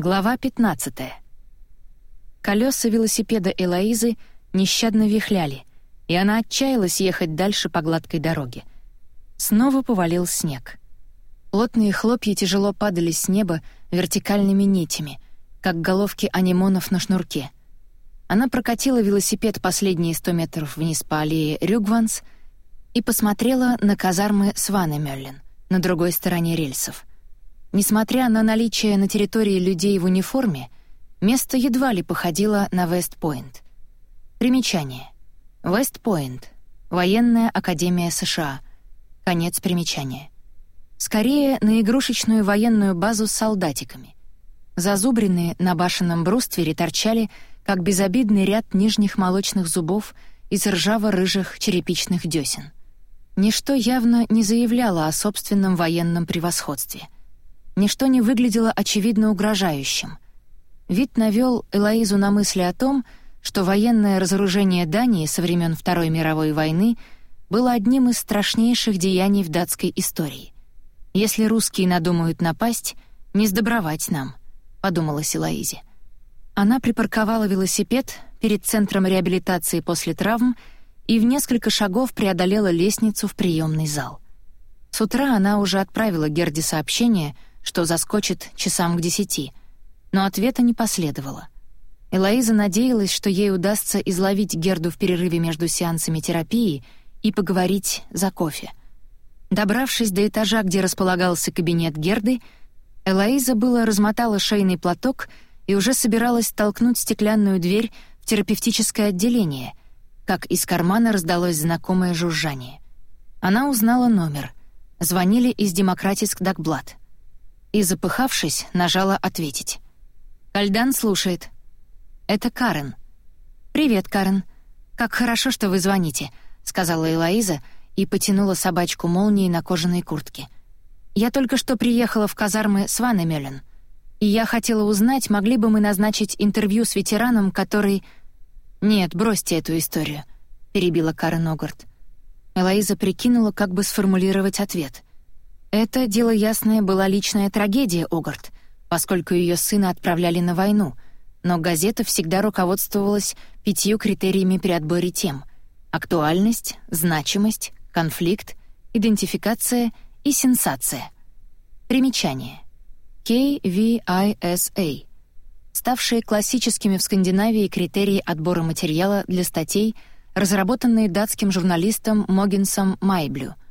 Глава 15. Колеса велосипеда Элоизы нещадно вихляли, и она отчаялась ехать дальше по гладкой дороге. Снова повалил снег. Плотные хлопья тяжело падали с неба вертикальными нитями, как головки анимонов на шнурке. Она прокатила велосипед последние сто метров вниз по аллее Рюгванс и посмотрела на казармы Сванемёллен на другой стороне рельсов. Несмотря на наличие на территории людей в униформе, место едва ли походило на Вестпойнт. Примечание. Вестпойнт. Военная академия США. Конец примечания. Скорее, на игрушечную военную базу с солдатиками. Зазубренные на башенном бруствере торчали, как безобидный ряд нижних молочных зубов из ржаво-рыжих черепичных десен. Ничто явно не заявляло о собственном военном превосходстве — Ничто не выглядело очевидно угрожающим. Вид навел Элоизу на мысли о том, что военное разоружение Дании со времен Второй мировой войны было одним из страшнейших деяний в датской истории. «Если русские надумают напасть, не сдобровать нам», — подумала Силаизе. Она припарковала велосипед перед центром реабилитации после травм и в несколько шагов преодолела лестницу в приемный зал. С утра она уже отправила Герде сообщение — что заскочит часам к десяти, но ответа не последовало. Элоиза надеялась, что ей удастся изловить Герду в перерыве между сеансами терапии и поговорить за кофе. Добравшись до этажа, где располагался кабинет Герды, Элоиза было размотала шейный платок и уже собиралась толкнуть стеклянную дверь в терапевтическое отделение, как из кармана раздалось знакомое жужжание. Она узнала номер. Звонили из «Демократиск Дагблат» и, запыхавшись, нажала «Ответить». Кальдан слушает. «Это Карен». «Привет, Карен. Как хорошо, что вы звоните», — сказала Элоиза и потянула собачку молнией на кожаной куртке. «Я только что приехала в казармы Сванемёлен, и я хотела узнать, могли бы мы назначить интервью с ветераном, который...» «Нет, бросьте эту историю», — перебила Карен Огарт. Элоиза прикинула, как бы сформулировать ответ — это, дело ясное, была личная трагедия Огарт, поскольку ее сына отправляли на войну, но газета всегда руководствовалась пятью критериями при отборе тем — актуальность, значимость, конфликт, идентификация и сенсация. Примечание. KVISA — ставшие классическими в Скандинавии критерии отбора материала для статей, разработанные датским журналистом Могинсом Майблю —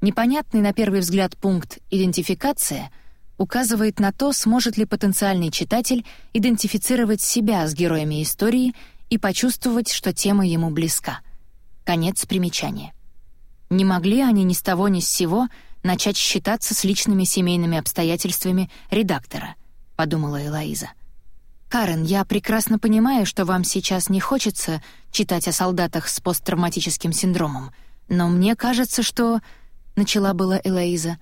Непонятный на первый взгляд пункт «идентификация» указывает на то, сможет ли потенциальный читатель идентифицировать себя с героями истории и почувствовать, что тема ему близка. Конец примечания. Не могли они ни с того ни с сего начать считаться с личными семейными обстоятельствами редактора, подумала Элоиза. «Карен, я прекрасно понимаю, что вам сейчас не хочется читать о солдатах с посттравматическим синдромом, но мне кажется, что — начала была Элоиза.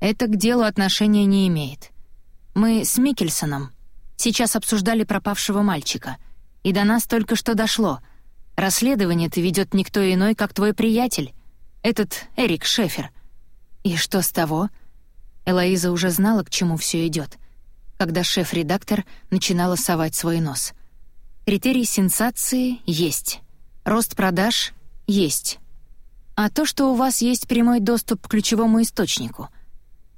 «Это к делу отношения не имеет. Мы с Микельсоном сейчас обсуждали пропавшего мальчика, и до нас только что дошло. Расследование-то ведет никто иной, как твой приятель, этот Эрик Шефер. И что с того?» Элоиза уже знала, к чему все идет, когда шеф-редактор начинала совать свой нос. Критерий сенсации есть. Рост продаж есть а то, что у вас есть прямой доступ к ключевому источнику.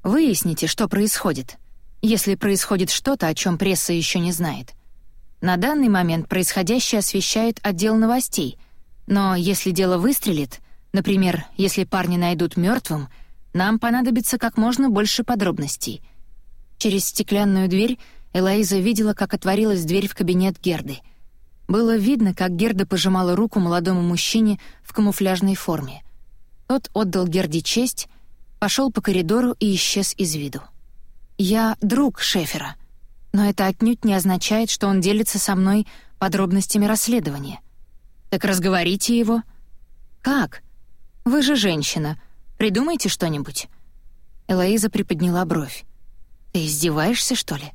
Выясните, что происходит, если происходит что-то, о чем пресса еще не знает. На данный момент происходящее освещает отдел новостей, но если дело выстрелит, например, если парни найдут мертвым, нам понадобится как можно больше подробностей. Через стеклянную дверь Элоиза видела, как отворилась дверь в кабинет Герды. Было видно, как Герда пожимала руку молодому мужчине в камуфляжной форме — тот отдал Герди честь, пошел по коридору и исчез из виду. «Я друг Шефера, но это отнюдь не означает, что он делится со мной подробностями расследования. Так разговорите его». «Как? Вы же женщина. Придумайте что-нибудь». Элоиза приподняла бровь. «Ты издеваешься, что ли?»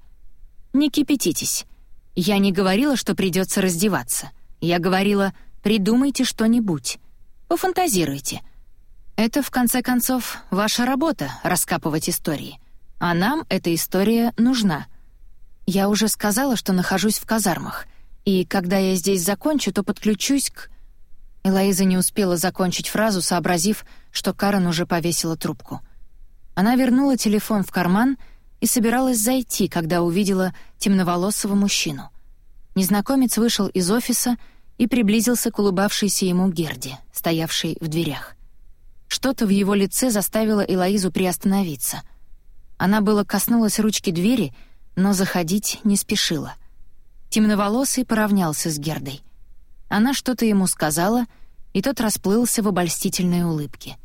«Не кипятитесь. Я не говорила, что придется раздеваться. Я говорила, придумайте что-нибудь. Пофантазируйте. Это, в конце концов, ваша работа — раскапывать истории. А нам эта история нужна. «Я уже сказала, что нахожусь в казармах, и когда я здесь закончу, то подключусь к...» Элоиза не успела закончить фразу, сообразив, что Карен уже повесила трубку. Она вернула телефон в карман и собиралась зайти, когда увидела темноволосого мужчину. Незнакомец вышел из офиса и приблизился к улыбавшейся ему Герде, стоявшей в дверях. Что-то в его лице заставило Элоизу приостановиться. Она было коснулась ручки двери, но заходить не спешила. Темноволосый поравнялся с Гердой. Она что-то ему сказала, и тот расплылся в обольстительной улыбке.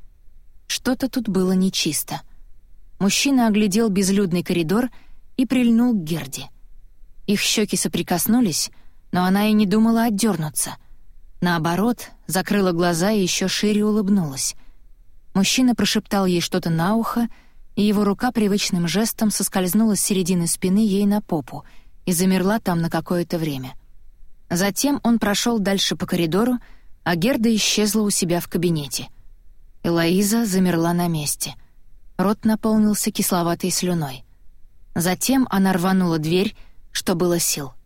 Что-то тут было нечисто. Мужчина оглядел безлюдный коридор и прильнул к Герде. Их щеки соприкоснулись, но она и не думала отдернуться. Наоборот, закрыла глаза и еще шире улыбнулась. Мужчина прошептал ей что-то на ухо, и его рука привычным жестом соскользнула с середины спины ей на попу и замерла там на какое-то время. Затем он прошел дальше по коридору, а Герда исчезла у себя в кабинете. Элоиза замерла на месте. Рот наполнился кисловатой слюной. Затем она рванула дверь, что было сил —